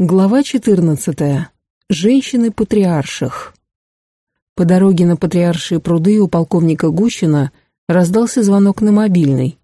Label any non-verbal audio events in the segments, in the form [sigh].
Глава 14. Женщины-патриарших. По дороге на Патриаршие пруды у полковника Гущина раздался звонок на мобильный.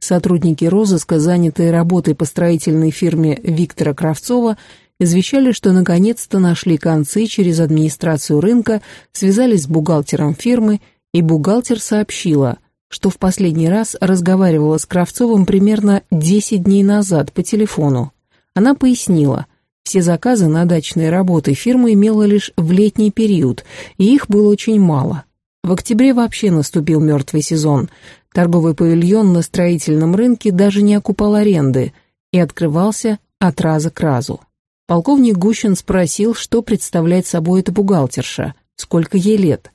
Сотрудники розыска, занятые работой по строительной фирме Виктора Кравцова, извещали, что наконец-то нашли концы через администрацию рынка, связались с бухгалтером фирмы, и бухгалтер сообщила, что в последний раз разговаривала с Кравцовым примерно 10 дней назад по телефону. Она пояснила – все заказы на дачные работы фирма имела лишь в летний период, и их было очень мало. В октябре вообще наступил мертвый сезон. Торговый павильон на строительном рынке даже не окупал аренды и открывался от раза к разу. Полковник Гущин спросил, что представляет собой эта бухгалтерша, сколько ей лет.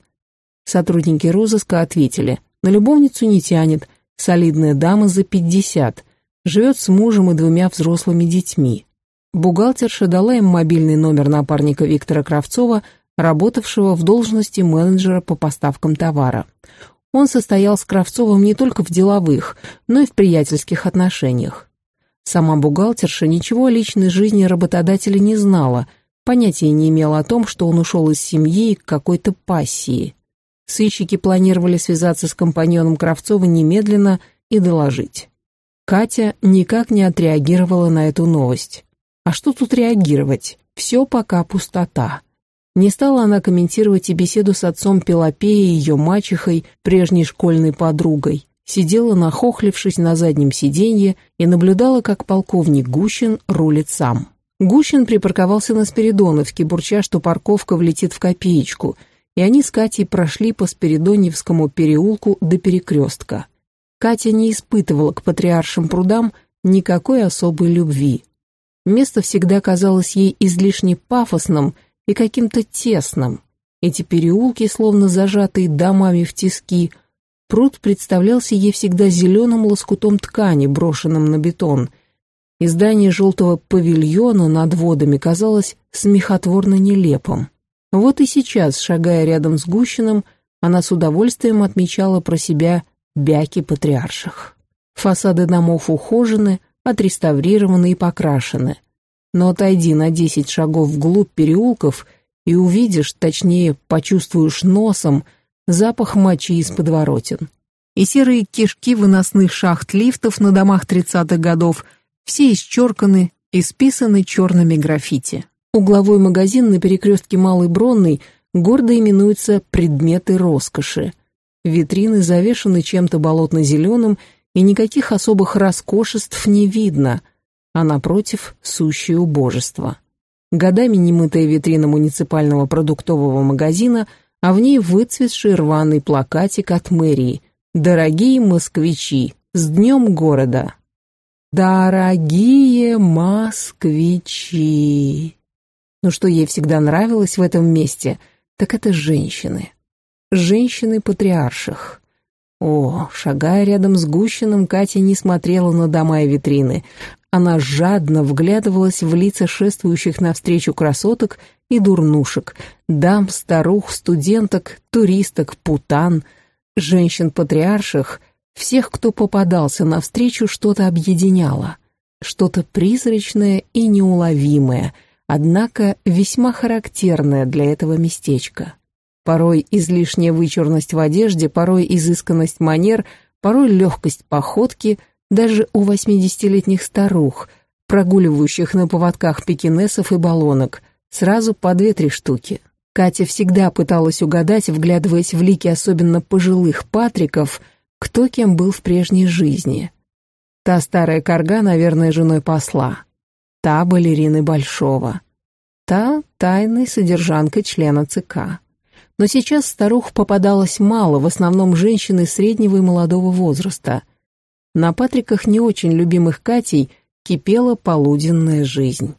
Сотрудники розыска ответили, на любовницу не тянет, солидная дама за пятьдесят, живет с мужем и двумя взрослыми детьми. Бухгалтерша дала им мобильный номер напарника Виктора Кравцова, работавшего в должности менеджера по поставкам товара. Он состоял с Кравцовым не только в деловых, но и в приятельских отношениях. Сама бухгалтерша ничего о личной жизни работодателя не знала, понятия не имела о том, что он ушел из семьи к какой-то пассии. Сыщики планировали связаться с компаньоном Кравцова немедленно и доложить. Катя никак не отреагировала на эту новость. А что тут реагировать? Все пока пустота. Не стала она комментировать и беседу с отцом Пелопеей ее мачехой, прежней школьной подругой. Сидела, нахохлившись на заднем сиденье, и наблюдала, как полковник Гущин рулит сам. Гущин припарковался на Спиридоновке, бурча, что парковка влетит в копеечку, и они с Катей прошли по Спиридоневскому переулку до перекрестка. Катя не испытывала к патриаршим прудам никакой особой любви. Место всегда казалось ей излишне пафосным и каким-то тесным. Эти переулки, словно зажатые домами в тиски, пруд представлялся ей всегда зеленым лоскутом ткани, брошенным на бетон. Издание желтого павильона над водами казалось смехотворно нелепым. Вот и сейчас, шагая рядом с Гущиным, она с удовольствием отмечала про себя бяки патриарших. Фасады домов ухожены, отреставрированы и покрашены. Но отойди на десять шагов вглубь переулков и увидишь, точнее, почувствуешь носом, запах мочи из подворотен. И серые кишки выносных шахт лифтов на домах тридцатых годов все исчерканы и списаны черными граффити. Угловой магазин на перекрестке Малой Бронной гордо именуется «Предметы роскоши». Витрины завешаны чем-то болотно-зеленым и никаких особых роскошеств не видно, а напротив сущее убожество. Годами немытая витрина муниципального продуктового магазина, а в ней выцветший рваный плакатик от мэрии «Дорогие москвичи, с днем города!» «Дорогие москвичи!» Но что ей всегда нравилось в этом месте, так это женщины. Женщины патриарших. О, шагая рядом с Гущиным, Катя не смотрела на дома и витрины. Она жадно вглядывалась в лица шествующих навстречу красоток и дурнушек, дам, старух, студенток, туристок, путан, женщин-патриарших, всех, кто попадался навстречу, что-то объединяло, что-то призрачное и неуловимое, однако весьма характерное для этого местечка. Порой излишняя вычурность в одежде, порой изысканность манер, порой легкость походки, даже у восьмидесятилетних старух, прогуливающих на поводках пекинесов и баллонок, сразу по две-три штуки. Катя всегда пыталась угадать, вглядываясь в лики особенно пожилых патриков, кто кем был в прежней жизни. Та старая корга, наверное, женой посла. Та балерины Большого. Та тайной содержанкой члена ЦК но сейчас старух попадалось мало, в основном женщины среднего и молодого возраста. На Патриках, не очень любимых Катей, кипела полуденная жизнь.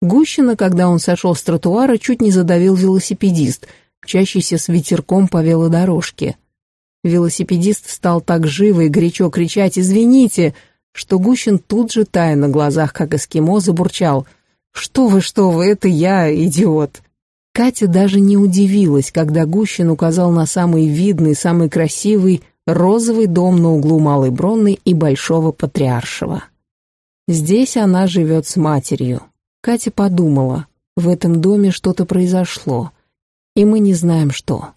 Гущина, когда он сошел с тротуара, чуть не задавил велосипедист, мчащийся с ветерком по велодорожке. Велосипедист стал так живо и горячо кричать «Извините!», что Гущин тут же, тая на глазах, как эскимо, забурчал «Что вы, что вы, это я, идиот!» Катя даже не удивилась, когда Гущин указал на самый видный, самый красивый розовый дом на углу Малой Бронной и Большого Патриаршего. Здесь она живет с матерью. Катя подумала, в этом доме что-то произошло, и мы не знаем что.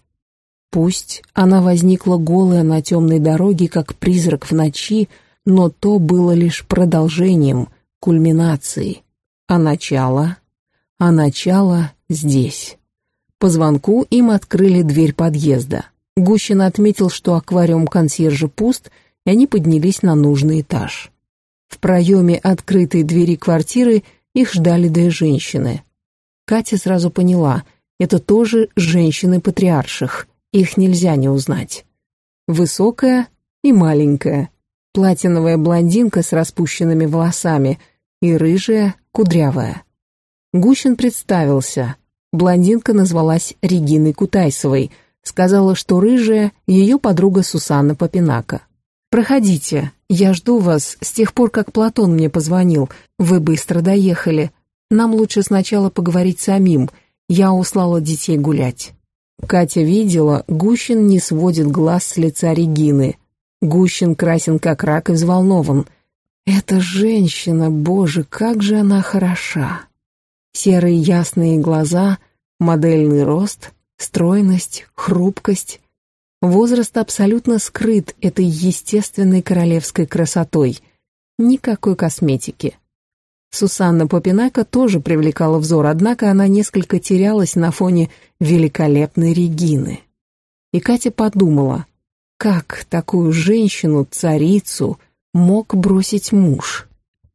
Пусть она возникла голая на темной дороге, как призрак в ночи, но то было лишь продолжением, кульминацией. А начало? А начало здесь. По звонку им открыли дверь подъезда. Гущин отметил, что аквариум консьержа пуст, и они поднялись на нужный этаж. В проеме открытой двери квартиры их ждали две женщины. Катя сразу поняла, это тоже женщины патриарших, их нельзя не узнать. Высокая и маленькая, платиновая блондинка с распущенными волосами и рыжая, кудрявая. Гущин представился. Блондинка назвалась Региной Кутайсовой, сказала, что рыжая — ее подруга Сусанна Попинака. «Проходите, я жду вас с тех пор, как Платон мне позвонил. Вы быстро доехали. Нам лучше сначала поговорить самим. Я услала детей гулять». Катя видела, Гущин не сводит глаз с лица Регины. Гущин красен как рак и взволнован. «Эта женщина, боже, как же она хороша!» Серые ясные глаза, модельный рост, стройность, хрупкость. Возраст абсолютно скрыт этой естественной королевской красотой. Никакой косметики. Сусанна Попинака тоже привлекала взор, однако она несколько терялась на фоне великолепной Регины. И Катя подумала, как такую женщину, царицу, мог бросить муж?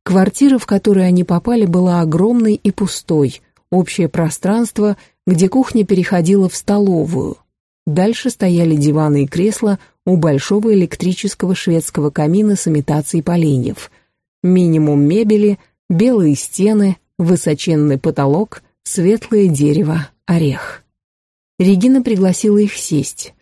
Квартира, в которую они попали, была огромной и пустой, общее пространство, где кухня переходила в столовую. Дальше стояли диваны и кресла у большого электрического шведского камина с имитацией поленьев. Минимум мебели, белые стены, высоченный потолок, светлое дерево, орех. Регина пригласила их сесть.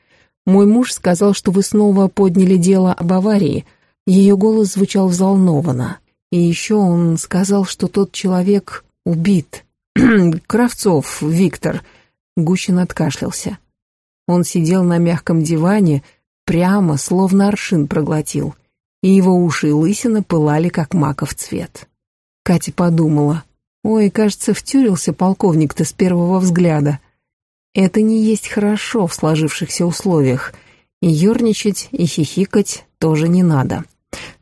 «Мой муж сказал, что вы снова подняли дело об аварии». Ее голос звучал взволнованно. И еще он сказал, что тот человек убит. [clears throat] Кравцов Виктор. Гущин откашлялся. Он сидел на мягком диване, прямо, словно аршин проглотил, и его уши и лысина пылали, как маков цвет. Катя подумала, ой, кажется, втюрился полковник-то с первого взгляда. Это не есть хорошо в сложившихся условиях, и ерничать, и хихикать тоже не надо.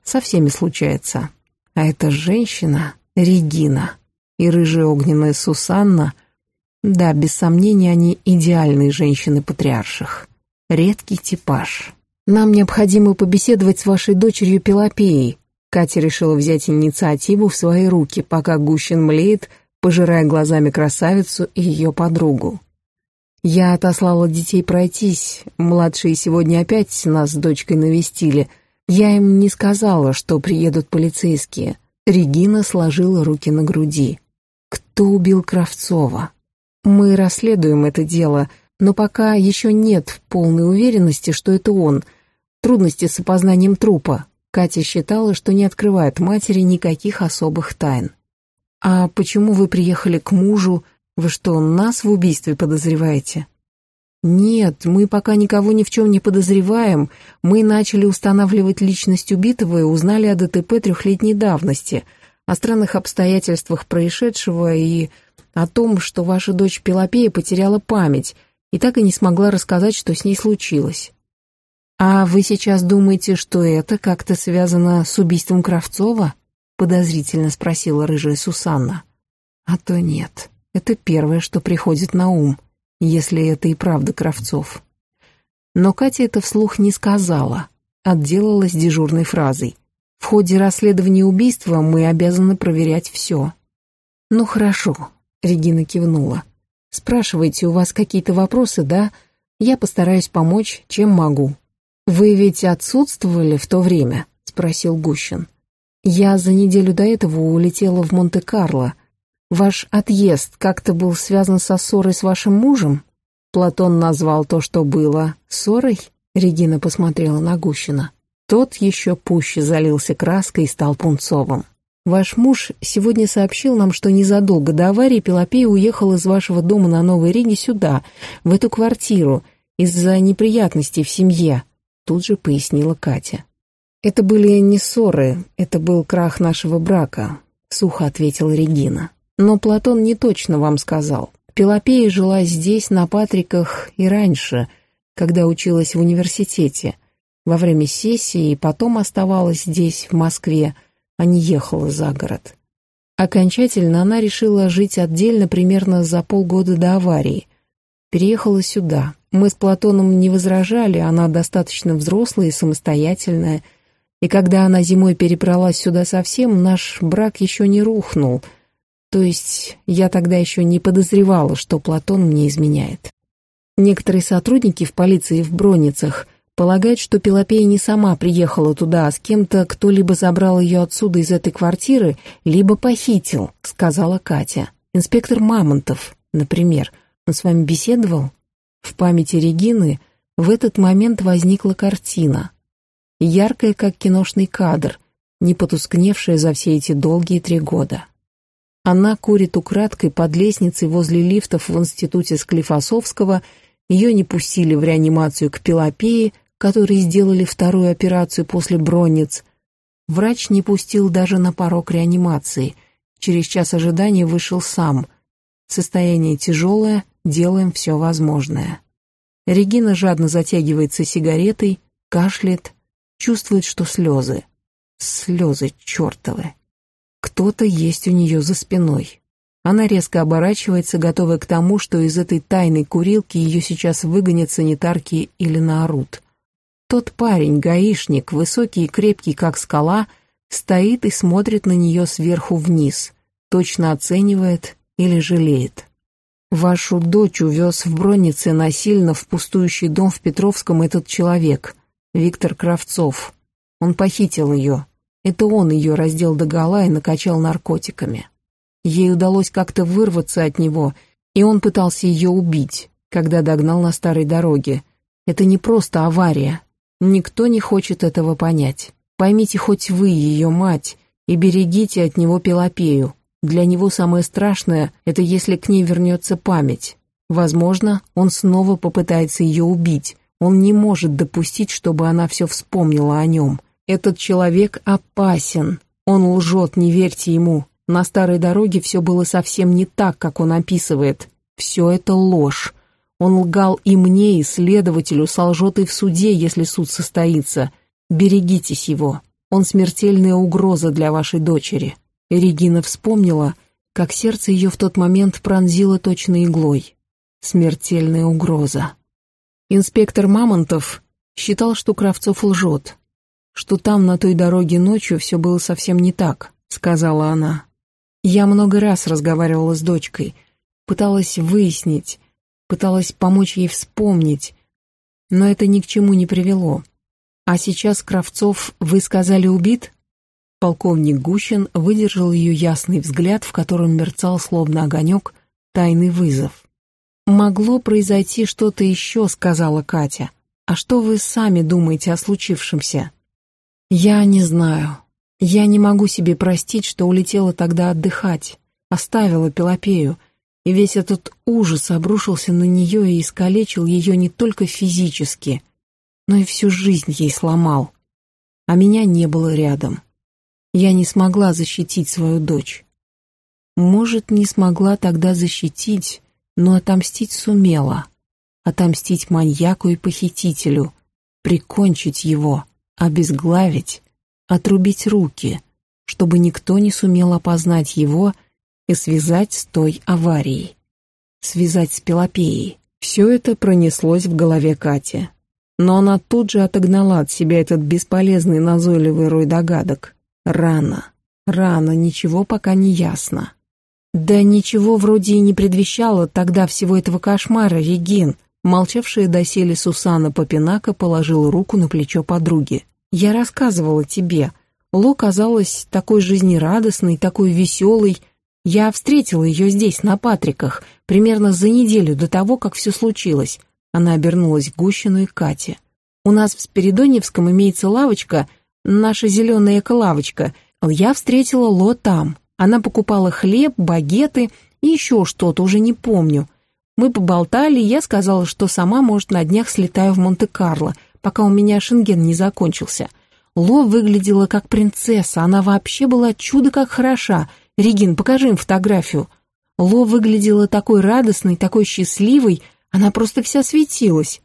Со всеми случается. А эта женщина — Регина. И рыжая огненная Сусанна — да, без сомнения, они идеальные женщины-патриарших. Редкий типаж. Нам необходимо побеседовать с вашей дочерью Пелопеей. Катя решила взять инициативу в свои руки, пока Гущин млеет, пожирая глазами красавицу и ее подругу. Я отослала детей пройтись, младшие сегодня опять нас с дочкой навестили — я им не сказала, что приедут полицейские. Регина сложила руки на груди. Кто убил Кравцова? Мы расследуем это дело, но пока еще нет полной уверенности, что это он. Трудности с опознанием трупа. Катя считала, что не открывает матери никаких особых тайн. «А почему вы приехали к мужу? Вы что, нас в убийстве подозреваете?» «Нет, мы пока никого ни в чем не подозреваем. Мы начали устанавливать личность убитого и узнали о ДТП трехлетней давности, о странных обстоятельствах происшедшего и о том, что ваша дочь Пелопея потеряла память и так и не смогла рассказать, что с ней случилось. А вы сейчас думаете, что это как-то связано с убийством Кравцова?» подозрительно спросила рыжая Сусанна. «А то нет, это первое, что приходит на ум» если это и правда Кравцов. Но Катя это вслух не сказала, отделалась дежурной фразой. В ходе расследования убийства мы обязаны проверять все. «Ну хорошо», — Регина кивнула. «Спрашивайте, у вас какие-то вопросы, да? Я постараюсь помочь, чем могу». «Вы ведь отсутствовали в то время?» — спросил Гущин. «Я за неделю до этого улетела в Монте-Карло», Ваш отъезд как-то был связан со ссорой с вашим мужем? Платон назвал то, что было, ссорой? Регина посмотрела на Гущина. Тот еще пуще залился краской и стал пунцовым. Ваш муж сегодня сообщил нам, что незадолго до аварии Пелопея уехал из вашего дома на Новой Риге сюда, в эту квартиру, из-за неприятностей в семье, тут же пояснила Катя. Это были не ссоры, это был крах нашего брака, сухо ответила Регина. Но Платон не точно вам сказал. Пелопея жила здесь, на Патриках, и раньше, когда училась в университете, во время сессии, и потом оставалась здесь, в Москве, а не ехала за город. Окончательно она решила жить отдельно примерно за полгода до аварии. Переехала сюда. Мы с Платоном не возражали, она достаточно взрослая и самостоятельная. И когда она зимой перебралась сюда совсем, наш брак еще не рухнул. То есть я тогда еще не подозревала, что Платон мне изменяет. Некоторые сотрудники в полиции в Броницах полагают, что Пелопея не сама приехала туда, а с кем-то, кто либо забрал ее отсюда из этой квартиры, либо похитил, сказала Катя. Инспектор Мамонтов, например, он с вами беседовал? В памяти Регины в этот момент возникла картина. Яркая, как киношный кадр, не потускневшая за все эти долгие три года. Она курит украдкой под лестницей возле лифтов в институте Склифосовского ее не пустили в реанимацию к Пелопее, которые сделали вторую операцию после бронниц. Врач не пустил даже на порог реанимации. Через час ожидания вышел сам. Состояние тяжелое, делаем все возможное. Регина жадно затягивается сигаретой, кашляет, чувствует, что слезы. Слезы чертовы. Кто-то есть у нее за спиной. Она резко оборачивается, готовая к тому, что из этой тайной курилки ее сейчас выгонят санитарки или наорут. Тот парень, гаишник, высокий и крепкий, как скала, стоит и смотрит на нее сверху вниз, точно оценивает или жалеет. Вашу дочь увез в Броннице насильно в пустующий дом в Петровском этот человек, Виктор Кравцов. Он похитил ее. Это он ее раздел догола и накачал наркотиками. Ей удалось как-то вырваться от него, и он пытался ее убить, когда догнал на старой дороге. Это не просто авария. Никто не хочет этого понять. Поймите хоть вы, ее мать, и берегите от него Пелопею. Для него самое страшное — это если к ней вернется память. Возможно, он снова попытается ее убить. Он не может допустить, чтобы она все вспомнила о нем. Этот человек опасен. Он лжет, не верьте ему. На старой дороге все было совсем не так, как он описывает. Все это ложь. Он лгал и мне, и следователю, солжет и в суде, если суд состоится. Берегитесь его. Он смертельная угроза для вашей дочери». Регина вспомнила, как сердце ее в тот момент пронзило точно иглой. Смертельная угроза. Инспектор Мамонтов считал, что Кравцов лжет, что там на той дороге ночью все было совсем не так, сказала она. Я много раз разговаривала с дочкой, пыталась выяснить, пыталась помочь ей вспомнить, но это ни к чему не привело. А сейчас Кравцов, вы сказали, убит? Полковник Гущин выдержал ее ясный взгляд, в котором мерцал словно огонек, тайный вызов. «Могло произойти что-то еще», — сказала Катя. «А что вы сами думаете о случившемся?» «Я не знаю», я не могу себе простить, что улетела тогда отдыхать, оставила Пелопею, и весь этот ужас обрушился на нее и искалечил ее не только физически, но и всю жизнь ей сломал. А меня не было рядом. Я не смогла защитить свою дочь. Может, не смогла тогда защитить, но отомстить сумела. Отомстить маньяку и похитителю, прикончить его, обезглавить, отрубить руки, чтобы никто не сумел опознать его и связать с той аварией. Связать с Пелопеей. Все это пронеслось в голове Кати. Но она тут же отогнала от себя этот бесполезный назойливый рой догадок. Рано, рано, ничего пока не ясно. Да ничего вроде и не предвещало тогда всего этого кошмара, Регин. Молчавшая доселе Сусана Попинака положила руку на плечо подруги. Я рассказывала тебе. Ло казалась такой жизнерадостной, такой веселой. Я встретила ее здесь, на Патриках, примерно за неделю до того, как все случилось. Она обернулась к Гущину и Кате. У нас в Спиридоневском имеется лавочка, наша зеленая эко-лавочка. Я встретила Ло там. Она покупала хлеб, багеты и еще что-то, уже не помню. Мы поболтали, и я сказала, что сама, может, на днях слетаю в Монте-Карло — пока у меня шенген не закончился. Ло выглядела как принцесса, она вообще была чудо как хороша, Регин, покажи им фотографию. Ло выглядела такой радостной, такой счастливой, она просто вся светилась.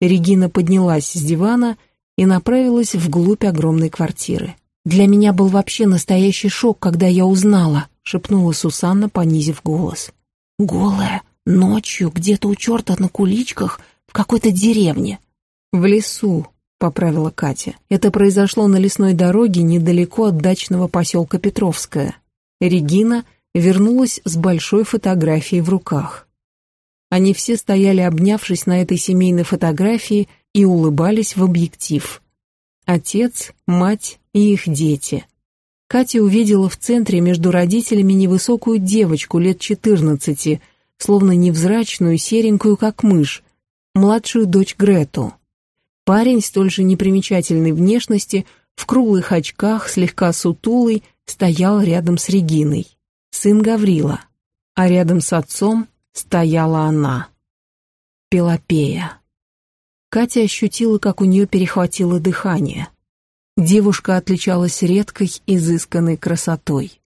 Регина поднялась с дивана и направилась вглубь огромной квартиры. «Для меня был вообще настоящий шок, когда я узнала», — шепнула Сусанна, понизив голос. «Голая, ночью, где-то у черта на куличках, в какой-то деревне». «В лесу», — поправила Катя. «Это произошло на лесной дороге недалеко от дачного поселка Петровская». Регина вернулась с большой фотографией в руках. Они все стояли, обнявшись на этой семейной фотографии, и улыбались в объектив. Отец, мать и их дети. Катя увидела в центре между родителями невысокую девочку лет четырнадцати, словно невзрачную, серенькую, как мышь, младшую дочь Грету. Парень столь же непримечательной внешности, в круглых очках, слегка сутулый, стоял рядом с Региной. Сын Гаврила. А рядом с отцом стояла она. Пелопея. Катя ощутила, как у нее перехватило дыхание. Девушка отличалась редкой, изысканной красотой.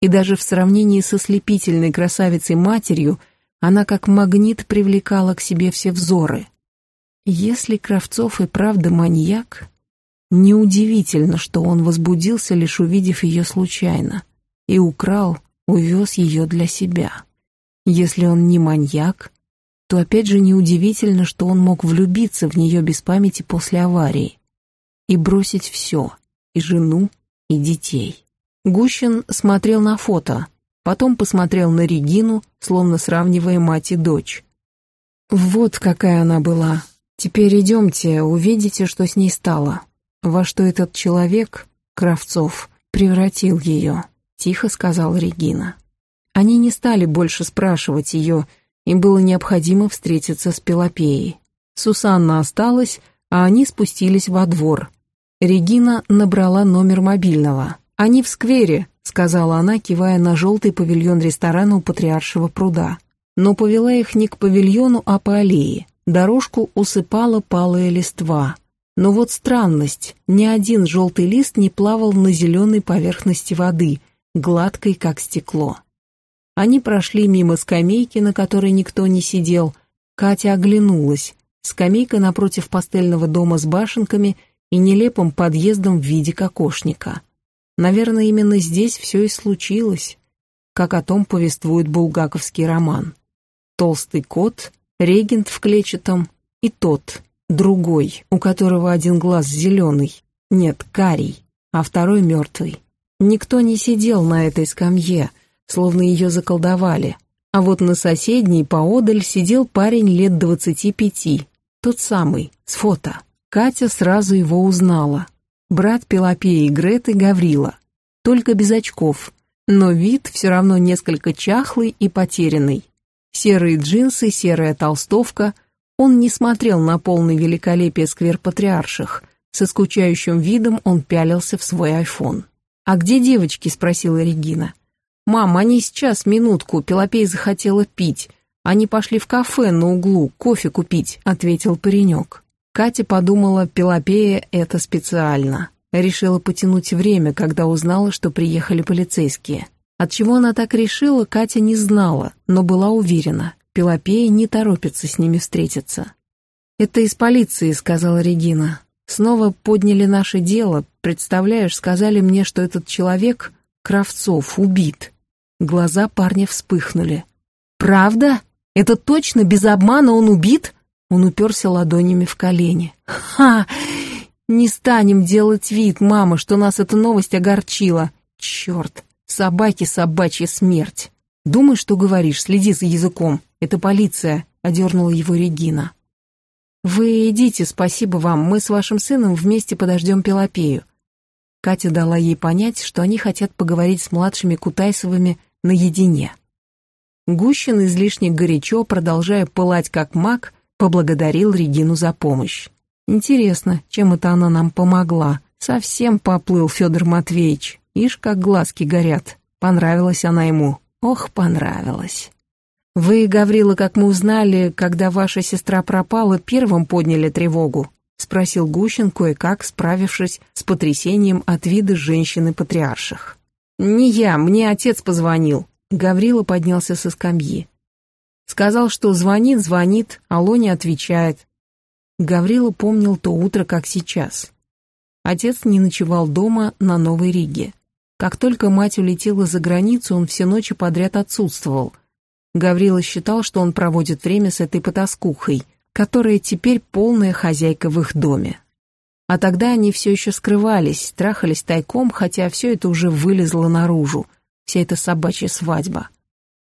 И даже в сравнении со слепительной красавицей-матерью она как магнит привлекала к себе все взоры. Если Кравцов и правда маньяк, неудивительно, что он возбудился, лишь увидев ее случайно, и украл, увез ее для себя. Если он не маньяк, то опять же неудивительно, что он мог влюбиться в нее без памяти после аварии и бросить все, и жену, и детей. Гущин смотрел на фото, потом посмотрел на Регину, словно сравнивая мать и дочь. Вот какая она была. Теперь идемте, увидите, что с ней стало. Во что этот человек, Кравцов, превратил ее, тихо сказала Регина. Они не стали больше спрашивать ее, им было необходимо встретиться с Пелопеей. Сусанна осталась, а они спустились во двор. Регина набрала номер мобильного. «Они в сквере», — сказала она, кивая на желтый павильон ресторана у Патриаршего пруда. Но повела их не к павильону, а по аллее. Дорожку усыпала палая листва. Но вот странность, ни один желтый лист не плавал на зеленой поверхности воды, гладкой, как стекло. Они прошли мимо скамейки, на которой никто не сидел. Катя оглянулась. Скамейка напротив пастельного дома с башенками и нелепым подъездом в виде кокошника. Наверное, именно здесь все и случилось, как о том повествует булгаковский роман. Толстый кот, регент в клетчатом и тот, другой, у которого один глаз зеленый, нет, карий, а второй мертвый. Никто не сидел на этой скамье, словно ее заколдовали. А вот на соседней поодаль сидел парень лет двадцати пяти, тот самый, с фото. Катя сразу его узнала. Брат Пелопеи Греты Гаврила, только без очков, но вид все равно несколько чахлый и потерянный. Серые джинсы, серая толстовка. Он не смотрел на полный великолепие сквер патриарших. Со скучающим видом он пялился в свой айфон. «А где девочки?» — спросила Регина. «Мам, они сейчас, минутку, Пелопей захотела пить. Они пошли в кафе на углу, кофе купить», — ответил паренек. Катя подумала, Пелопея это специально. Решила потянуть время, когда узнала, что приехали полицейские. От чего она так решила, Катя не знала, но была уверена. Пелопея не торопится с ними встретиться. «Это из полиции», — сказала Регина. «Снова подняли наше дело. Представляешь, сказали мне, что этот человек, Кравцов, убит. Глаза парня вспыхнули. «Правда? Это точно, без обмана он убит?» Он уперся ладонями в колени. «Ха! Не станем делать вид, мама, что нас эта новость огорчила. Черт! Собаки собачья смерть!» «Думай, что говоришь, следи за языком. Это полиция», — одернула его Регина. «Вы идите, спасибо вам, мы с вашим сыном вместе подождем Пелопею. Катя дала ей понять, что они хотят поговорить с младшими Кутайсовыми наедине. Гущин излишне горячо, продолжая пылать как маг, поблагодарил Регину за помощь. Интересно, чем это она нам помогла? Совсем поплыл Федор Матвеевич. Ишь, как глазки горят. Понравилась она ему. Ох, понравилась. Вы, Гаврила, как мы узнали, когда ваша сестра пропала, первым подняли тревогу. — спросил Гущин, кое-как справившись с потрясением от вида женщины-патриарших. «Не я, мне отец позвонил». Гаврила поднялся со скамьи. Сказал, что звонит, звонит, алло не отвечает. Гаврила помнил то утро, как сейчас. Отец не ночевал дома на Новой Риге. Как только мать улетела за границу, он все ночи подряд отсутствовал. Гаврила считал, что он проводит время с этой потаскухой, которая теперь полная хозяйка в их доме. А тогда они все еще скрывались, трахались тайком, хотя все это уже вылезло наружу, вся эта собачья свадьба.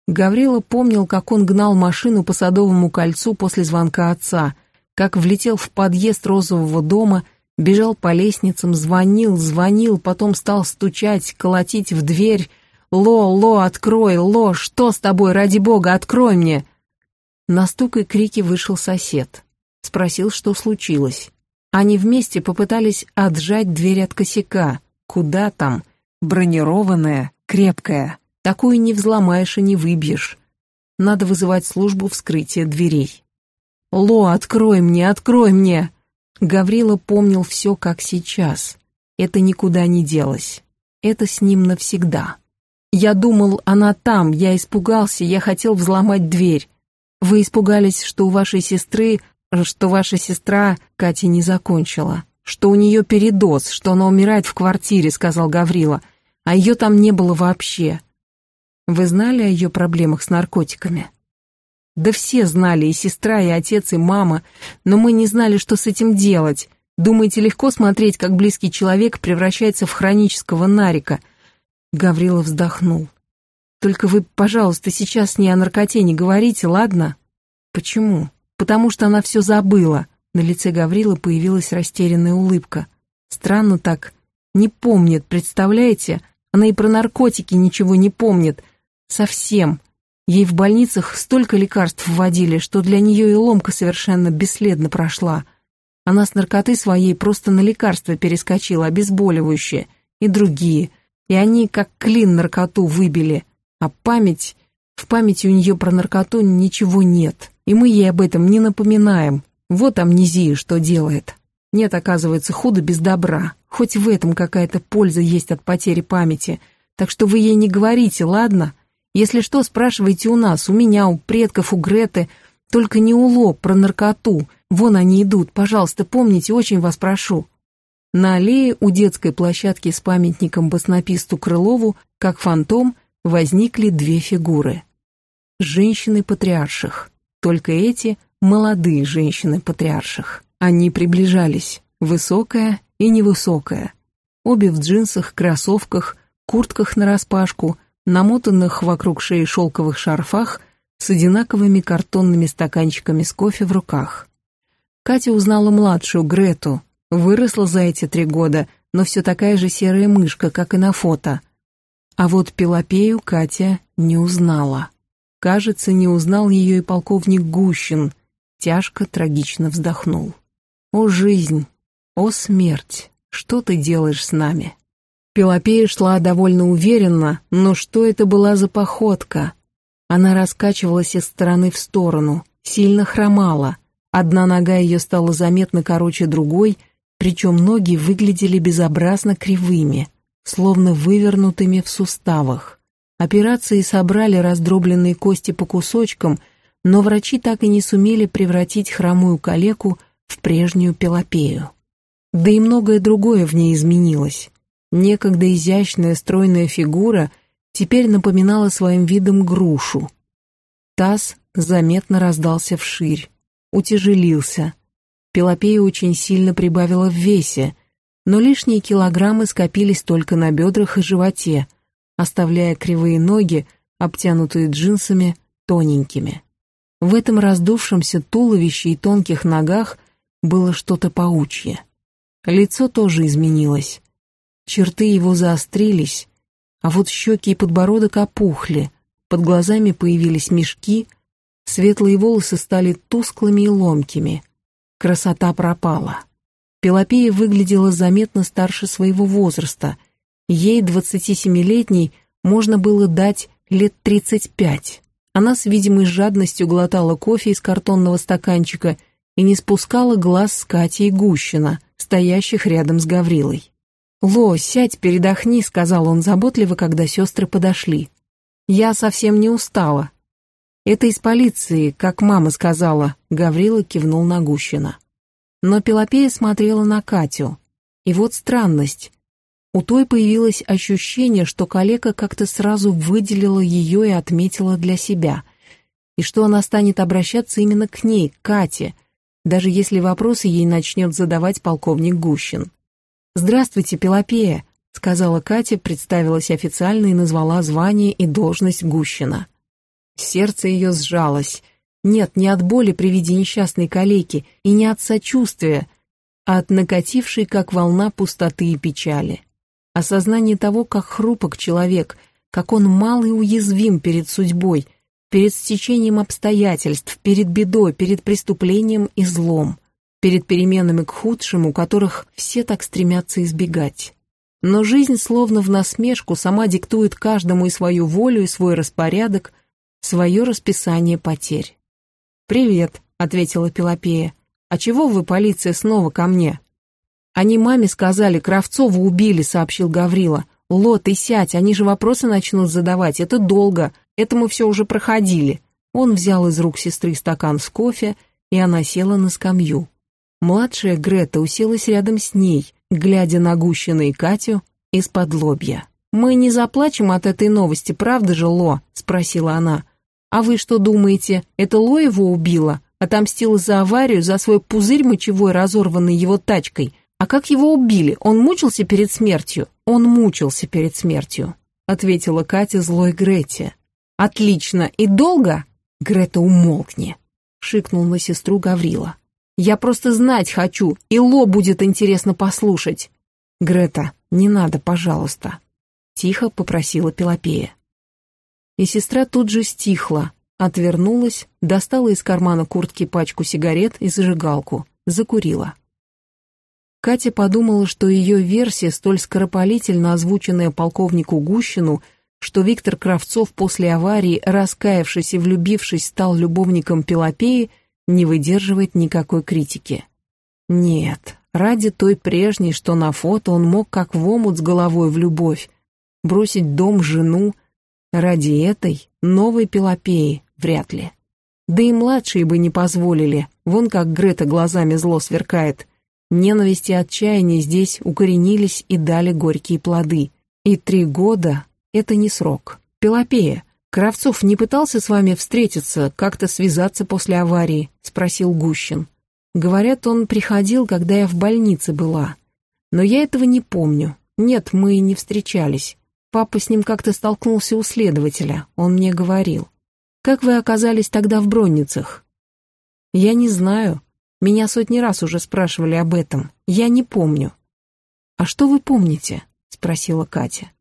Гаврила помнил, как он гнал машину по Садовому кольцу после звонка отца, как влетел в подъезд розового дома, бежал по лестницам, звонил, звонил, потом стал стучать, колотить в дверь. «Ло, Ло, открой, Ло, что с тобой, ради бога, открой мне!» На стук и крики вышел сосед. Спросил, что случилось. Они вместе попытались отжать дверь от косяка. Куда там? Бронированная, крепкая. Такую не взломаешь и не выбьешь. Надо вызывать службу вскрытия дверей. «Ло, открой мне, открой мне!» Гаврила помнил все как сейчас. Это никуда не делось. Это с ним навсегда. Я думал, она там, я испугался, я хотел взломать дверь. Вы испугались, что у вашей сестры что ваша сестра Катя не закончила, что у нее передоз, что она умирает в квартире, сказал Гаврила, а ее там не было вообще. Вы знали о ее проблемах с наркотиками? Да все знали, и сестра, и отец, и мама, но мы не знали, что с этим делать. Думаете, легко смотреть, как близкий человек превращается в хронического нарика? Гаврила вздохнул. Только вы, пожалуйста, сейчас не о наркоте не говорите, ладно? Почему? потому что она все забыла. На лице Гаврила появилась растерянная улыбка. Странно так. Не помнит, представляете? Она и про наркотики ничего не помнит. Совсем. Ей в больницах столько лекарств вводили, что для нее и ломка совершенно бесследно прошла. Она с наркоты своей просто на лекарства перескочила, обезболивающие, и другие. И они как клин наркоту выбили. А память... В памяти у нее про наркоту ничего нет и мы ей об этом не напоминаем. Вот амнезия что делает. Нет, оказывается, худо без добра. Хоть в этом какая-то польза есть от потери памяти. Так что вы ей не говорите, ладно? Если что, спрашивайте у нас, у меня, у предков, у Греты. Только не у Лоб, про наркоту. Вон они идут, пожалуйста, помните, очень вас прошу. На аллее у детской площадки с памятником баснописту Крылову, как фантом, возникли две фигуры. Женщины-патриарших. Только эти молодые женщины-патриарших. Они приближались, высокая и невысокая. Обе в джинсах, кроссовках, куртках нараспашку, намотанных вокруг шеи шелковых шарфах с одинаковыми картонными стаканчиками с кофе в руках. Катя узнала младшую Грету, выросла за эти три года, но все такая же серая мышка, как и на фото. А вот Пелопею Катя не узнала. Кажется, не узнал ее и полковник Гущин. Тяжко, трагично вздохнул. «О, жизнь! О, смерть! Что ты делаешь с нами?» Пелопея шла довольно уверенно, но что это была за походка? Она раскачивалась из стороны в сторону, сильно хромала. Одна нога ее стала заметно короче другой, причем ноги выглядели безобразно кривыми, словно вывернутыми в суставах. Операции собрали раздробленные кости по кусочкам, но врачи так и не сумели превратить хромую калеку в прежнюю пелопею. Да и многое другое в ней изменилось. Некогда изящная стройная фигура теперь напоминала своим видом грушу. Таз заметно раздался вширь, утяжелился. Пелопея очень сильно прибавила в весе, но лишние килограммы скопились только на бедрах и животе, оставляя кривые ноги, обтянутые джинсами, тоненькими. В этом раздувшемся туловище и тонких ногах было что-то паучье. Лицо тоже изменилось. Черты его заострились, а вот щеки и подбородок опухли, под глазами появились мешки, светлые волосы стали тусклыми и ломкими. Красота пропала. Пелопея выглядела заметно старше своего возраста — Ей, 27-летней, можно было дать лет 35. Она с видимой жадностью глотала кофе из картонного стаканчика и не спускала глаз с Катей Гущина, стоящих рядом с Гаврилой. «Ло, сядь, передохни», — сказал он заботливо, когда сестры подошли. «Я совсем не устала». «Это из полиции, как мама сказала», — Гаврила кивнул на Гущина. Но Пелопея смотрела на Катю. И вот странность. У той появилось ощущение, что коллега как-то сразу выделила ее и отметила для себя. И что она станет обращаться именно к ней, к Кате, даже если вопросы ей начнет задавать полковник Гущин. «Здравствуйте, Пелопея», — сказала Катя, представилась официально и назвала звание и должность Гущина. Сердце ее сжалось. Нет, не от боли при виде несчастной калеки и не от сочувствия, а от накатившей, как волна, пустоты и печали. Осознание того, как хрупок человек, как он мал и уязвим перед судьбой, перед стечением обстоятельств, перед бедой, перед преступлением и злом, перед переменами к худшему, которых все так стремятся избегать. Но жизнь словно в насмешку сама диктует каждому и свою волю, и свой распорядок, свое расписание потерь. «Привет», — ответила Пелопея. «А чего вы, полиция, снова ко мне?» «Они маме сказали, Кравцова убили», — сообщил Гаврила. «Ло, ты сядь, они же вопросы начнут задавать, это долго, это мы все уже проходили». Он взял из рук сестры стакан с кофе, и она села на скамью. Младшая Грета уселась рядом с ней, глядя на Гущина Катю из-под лобья. «Мы не заплачем от этой новости, правда же, Ло?» — спросила она. «А вы что думаете, это Ло его убила? Отомстила за аварию, за свой пузырь мочевой, разорванный его тачкой? А как его убили? Он мучился перед смертью?» «Он мучился перед смертью», — ответила Катя злой Грете. «Отлично. И долго?» «Грета, умолкни», — шикнул на сестру Гаврила. «Я просто знать хочу, и Ло будет интересно послушать». «Грета, не надо, пожалуйста», — тихо попросила Пелопея. И сестра тут же стихла, отвернулась, достала из кармана куртки пачку сигарет и зажигалку, закурила. Катя подумала, что ее версия, столь скоропалительно озвученная полковнику Гущину, что Виктор Кравцов после аварии, раскаявшись и влюбившись, стал любовником Пелопеи, не выдерживает никакой критики. Нет, ради той прежней, что на фото, он мог как в омут с головой в любовь, бросить дом, жену, Ради этой новой Пелопеи вряд ли. Да и младшие бы не позволили, вон как Грета глазами зло сверкает. Ненависть и отчаяние здесь укоренились и дали горькие плоды. И три года — это не срок. Пелопея, Кравцов не пытался с вами встретиться, как-то связаться после аварии?» — спросил Гущин. «Говорят, он приходил, когда я в больнице была. Но я этого не помню. Нет, мы не встречались. Папа с ним как-то столкнулся у следователя, он мне говорил. «Как вы оказались тогда в Бронницах?» «Я не знаю. Меня сотни раз уже спрашивали об этом. Я не помню». «А что вы помните?» — спросила Катя.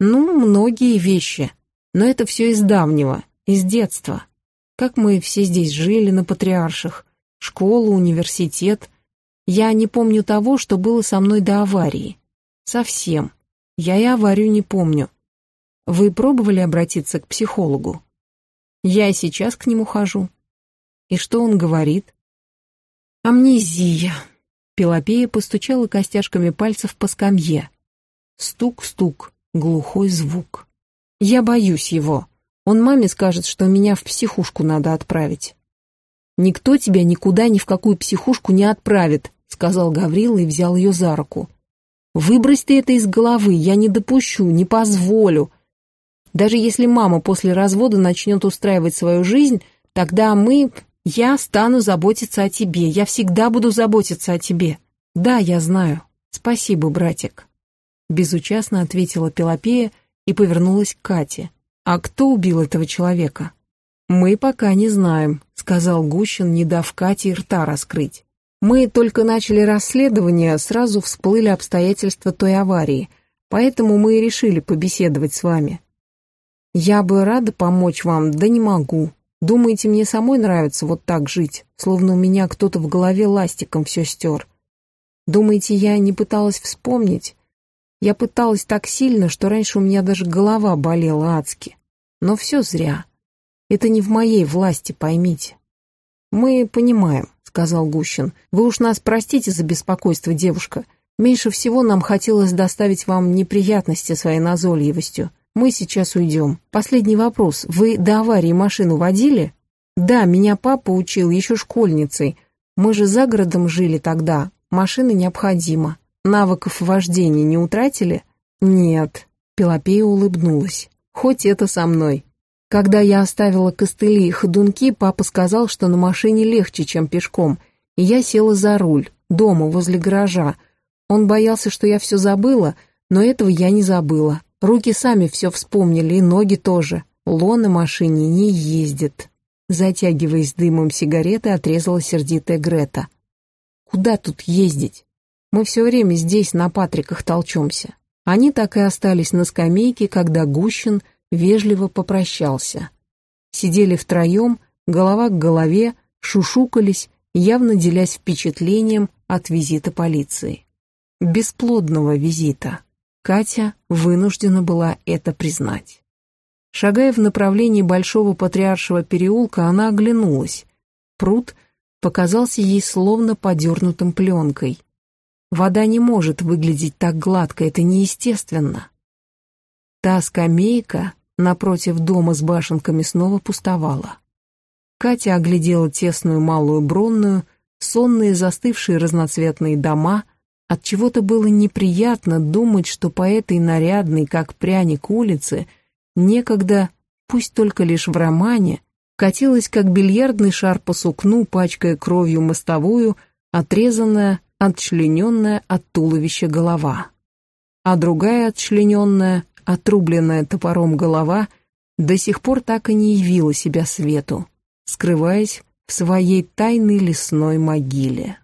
«Ну, многие вещи. Но это все из давнего, из детства. Как мы все здесь жили на Патриарших. Школу, университет. Я не помню того, что было со мной до аварии. Совсем. Я и аварию не помню. Вы пробовали обратиться к психологу? Я и сейчас к нему хожу. И что он говорит? Амнезия. Пелопея постучала костяшками пальцев по скамье. Стук-стук, глухой звук. Я боюсь его. Он маме скажет, что меня в психушку надо отправить. «Никто тебя никуда ни в какую психушку не отправит», сказал Гаврила и взял ее за руку. Выбрось ты это из головы, я не допущу, не позволю. Даже если мама после развода начнет устраивать свою жизнь, тогда мы... Я стану заботиться о тебе, я всегда буду заботиться о тебе. Да, я знаю. Спасибо, братик. Безучастно ответила Пелопея и повернулась к Кате. А кто убил этого человека? Мы пока не знаем, сказал Гущин, не дав Кате рта раскрыть. Мы только начали расследование, сразу всплыли обстоятельства той аварии, поэтому мы и решили побеседовать с вами. Я бы рада помочь вам, да не могу. Думаете, мне самой нравится вот так жить, словно у меня кто-то в голове ластиком все стер? Думаете, я не пыталась вспомнить? Я пыталась так сильно, что раньше у меня даже голова болела адски. Но все зря. Это не в моей власти, поймите. Мы понимаем сказал Гущин. «Вы уж нас простите за беспокойство, девушка. Меньше всего нам хотелось доставить вам неприятности своей назойливостью. Мы сейчас уйдем. Последний вопрос. Вы до аварии машину водили? Да, меня папа учил еще школьницей. Мы же за городом жили тогда. Машина необходима. Навыков вождения не утратили? Нет. Пелопея улыбнулась. Хоть это со мной. Когда я оставила костыли и ходунки, папа сказал, что на машине легче, чем пешком, и я села за руль, дома, возле гаража. Он боялся, что я все забыла, но этого я не забыла. Руки сами все вспомнили, и ноги тоже. Ло на машине не ездит. Затягиваясь дымом сигареты, отрезала сердитая Грета. «Куда тут ездить? Мы все время здесь на Патриках толчемся». Они так и остались на скамейке, когда Гущин вежливо попрощался. Сидели втроем, голова к голове, шушукались, явно делясь впечатлением от визита полиции. Бесплодного визита. Катя вынуждена была это признать. Шагая в направлении Большого Патриаршего переулка, она оглянулась. Пруд показался ей словно подернутым пленкой. Вода не может выглядеть так гладко, это неестественно. Та скамейка напротив дома с башенками снова пустовала. Катя оглядела тесную малую бронную, сонные застывшие разноцветные дома, от чего то было неприятно думать, что по этой нарядной, как пряник улице, некогда, пусть только лишь в романе, катилась как бильярдный шар по сукну, пачкая кровью мостовую, отрезанная, отчлененная от туловища голова. А другая отчлененная, отрубленная топором голова до сих пор так и не явила себя свету, скрываясь в своей тайной лесной могиле.